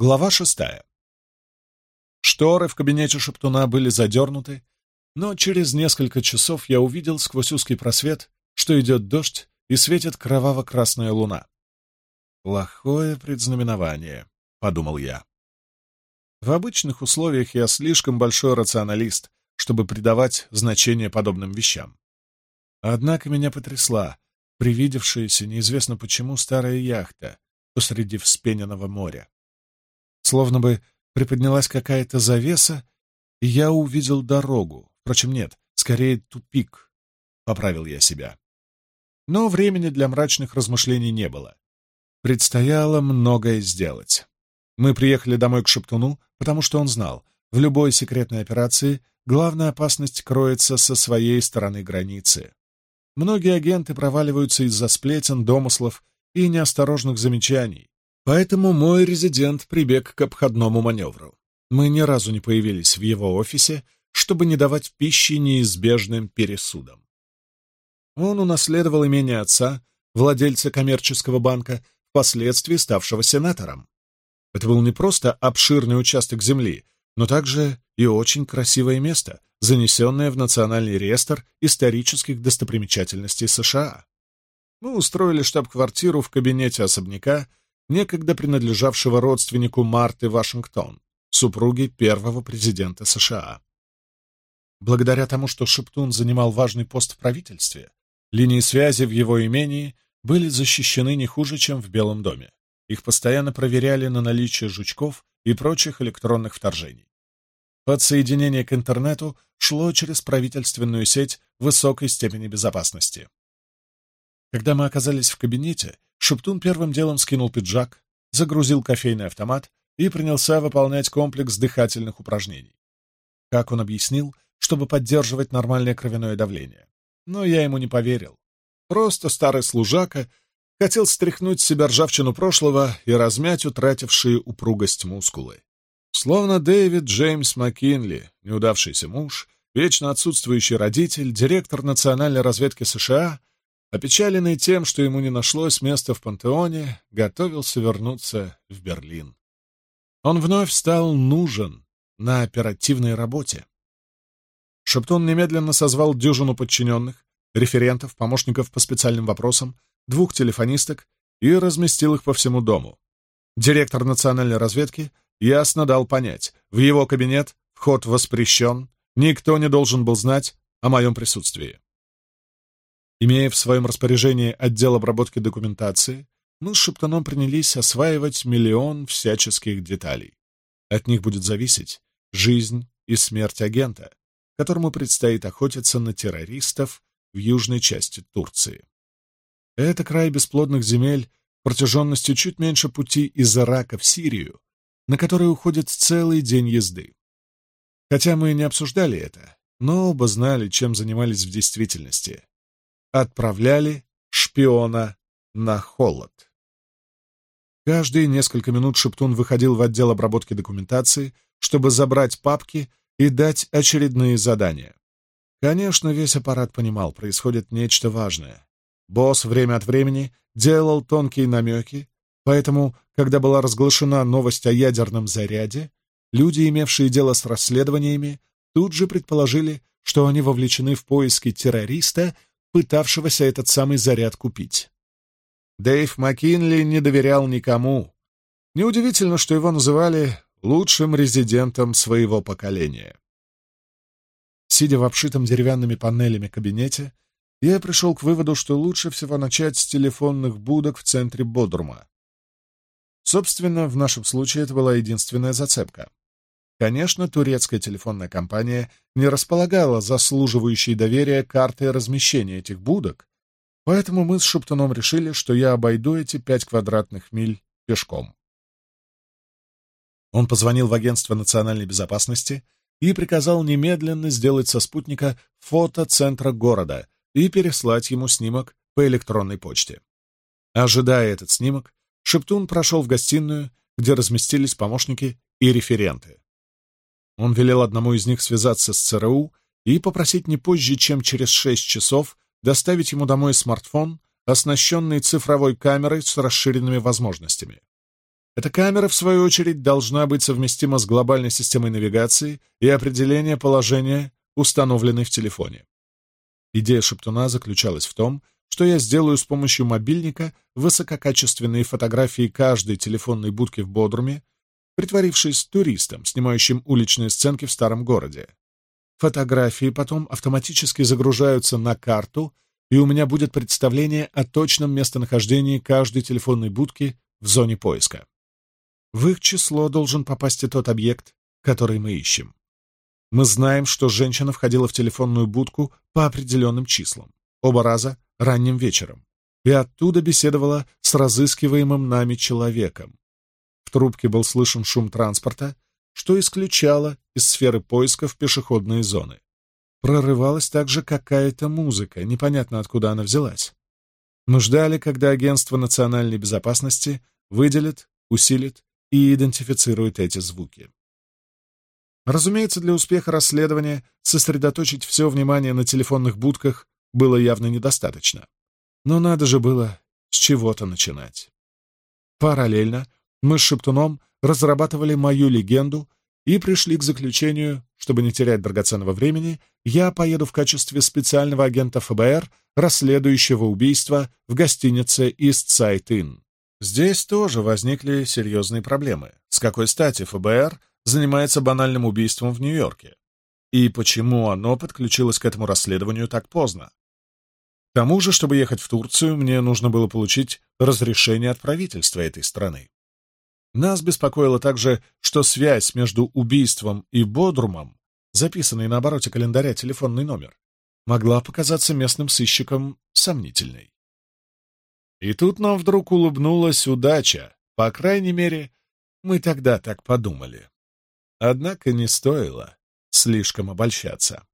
Глава шестая. Шторы в кабинете Шептуна были задернуты, но через несколько часов я увидел сквозь узкий просвет, что идет дождь и светит кроваво-красная луна. «Плохое предзнаменование», — подумал я. В обычных условиях я слишком большой рационалист, чтобы придавать значение подобным вещам. Однако меня потрясла привидевшаяся неизвестно почему старая яхта посреди вспененного моря. Словно бы приподнялась какая-то завеса, и я увидел дорогу. Впрочем, нет, скорее тупик, — поправил я себя. Но времени для мрачных размышлений не было. Предстояло многое сделать. Мы приехали домой к Шептуну, потому что он знал, в любой секретной операции главная опасность кроется со своей стороны границы. Многие агенты проваливаются из-за сплетен, домыслов и неосторожных замечаний, Поэтому мой резидент прибег к обходному маневру. Мы ни разу не появились в его офисе, чтобы не давать пищи неизбежным пересудам. Он унаследовал имение отца, владельца коммерческого банка, впоследствии ставшего сенатором. Это был не просто обширный участок земли, но также и очень красивое место, занесенное в Национальный реестр исторических достопримечательностей США. Мы устроили штаб-квартиру в кабинете особняка, некогда принадлежавшего родственнику Марты Вашингтон, супруги первого президента США. Благодаря тому, что Шептун занимал важный пост в правительстве, линии связи в его имении были защищены не хуже, чем в Белом доме. Их постоянно проверяли на наличие жучков и прочих электронных вторжений. Подсоединение к интернету шло через правительственную сеть высокой степени безопасности. Когда мы оказались в кабинете, Шептун первым делом скинул пиджак, загрузил кофейный автомат и принялся выполнять комплекс дыхательных упражнений. Как он объяснил, чтобы поддерживать нормальное кровяное давление. Но я ему не поверил. Просто старый служака хотел стряхнуть с себя ржавчину прошлого и размять утратившие упругость мускулы. Словно Дэвид Джеймс Маккинли, неудавшийся муж, вечно отсутствующий родитель, директор национальной разведки США, Опечаленный тем, что ему не нашлось места в пантеоне, готовился вернуться в Берлин. Он вновь стал нужен на оперативной работе. Шептун немедленно созвал дюжину подчиненных, референтов, помощников по специальным вопросам, двух телефонисток и разместил их по всему дому. Директор национальной разведки ясно дал понять, в его кабинет вход воспрещен, никто не должен был знать о моем присутствии. Имея в своем распоряжении отдел обработки документации, мы с Шептуном принялись осваивать миллион всяческих деталей. От них будет зависеть жизнь и смерть агента, которому предстоит охотиться на террористов в южной части Турции. Это край бесплодных земель протяженностью чуть меньше пути из Ирака в Сирию, на который уходит целый день езды. Хотя мы и не обсуждали это, но оба знали, чем занимались в действительности, отправляли шпиона на холод. Каждые несколько минут Шептун выходил в отдел обработки документации, чтобы забрать папки и дать очередные задания. Конечно, весь аппарат понимал, происходит нечто важное. Босс время от времени делал тонкие намеки, поэтому, когда была разглашена новость о ядерном заряде, люди, имевшие дело с расследованиями, тут же предположили, что они вовлечены в поиски террориста, пытавшегося этот самый заряд купить. Дэйв Маккинли не доверял никому. Неудивительно, что его называли лучшим резидентом своего поколения. Сидя в обшитом деревянными панелями кабинете, я пришел к выводу, что лучше всего начать с телефонных будок в центре Бодрума. Собственно, в нашем случае это была единственная зацепка. Конечно, турецкая телефонная компания не располагала заслуживающей доверия карты размещения этих будок, поэтому мы с Шептуном решили, что я обойду эти пять квадратных миль пешком. Он позвонил в Агентство национальной безопасности и приказал немедленно сделать со спутника фото центра города и переслать ему снимок по электронной почте. Ожидая этот снимок, Шептун прошел в гостиную, где разместились помощники и референты. Он велел одному из них связаться с ЦРУ и попросить не позже, чем через шесть часов, доставить ему домой смартфон, оснащенный цифровой камерой с расширенными возможностями. Эта камера, в свою очередь, должна быть совместима с глобальной системой навигации и определения положения, установленной в телефоне. Идея Шептуна заключалась в том, что я сделаю с помощью мобильника высококачественные фотографии каждой телефонной будки в Бодруме, притворившись туристом, снимающим уличные сценки в старом городе. Фотографии потом автоматически загружаются на карту, и у меня будет представление о точном местонахождении каждой телефонной будки в зоне поиска. В их число должен попасть и тот объект, который мы ищем. Мы знаем, что женщина входила в телефонную будку по определенным числам, оба раза ранним вечером, и оттуда беседовала с разыскиваемым нами человеком. В трубке был слышен шум транспорта, что исключало из сферы поисков пешеходные зоны. Прорывалась также какая-то музыка, непонятно откуда она взялась. Мы ждали, когда Агентство национальной безопасности выделит, усилит и идентифицирует эти звуки. Разумеется, для успеха расследования сосредоточить все внимание на телефонных будках было явно недостаточно. Но надо же было с чего-то начинать. Параллельно мы с Шептуном разрабатывали мою легенду и пришли к заключению, чтобы не терять драгоценного времени, я поеду в качестве специального агента ФБР, расследующего убийство в гостинице «Истсайт-Инн». Здесь тоже возникли серьезные проблемы. С какой стати ФБР занимается банальным убийством в Нью-Йорке? И почему оно подключилось к этому расследованию так поздно? К тому же, чтобы ехать в Турцию, мне нужно было получить разрешение от правительства этой страны. Нас беспокоило также, что связь между убийством и Бодрумом, записанный на обороте календаря телефонный номер, могла показаться местным сыщикам сомнительной. И тут нам вдруг улыбнулась удача, по крайней мере, мы тогда так подумали. Однако не стоило слишком обольщаться.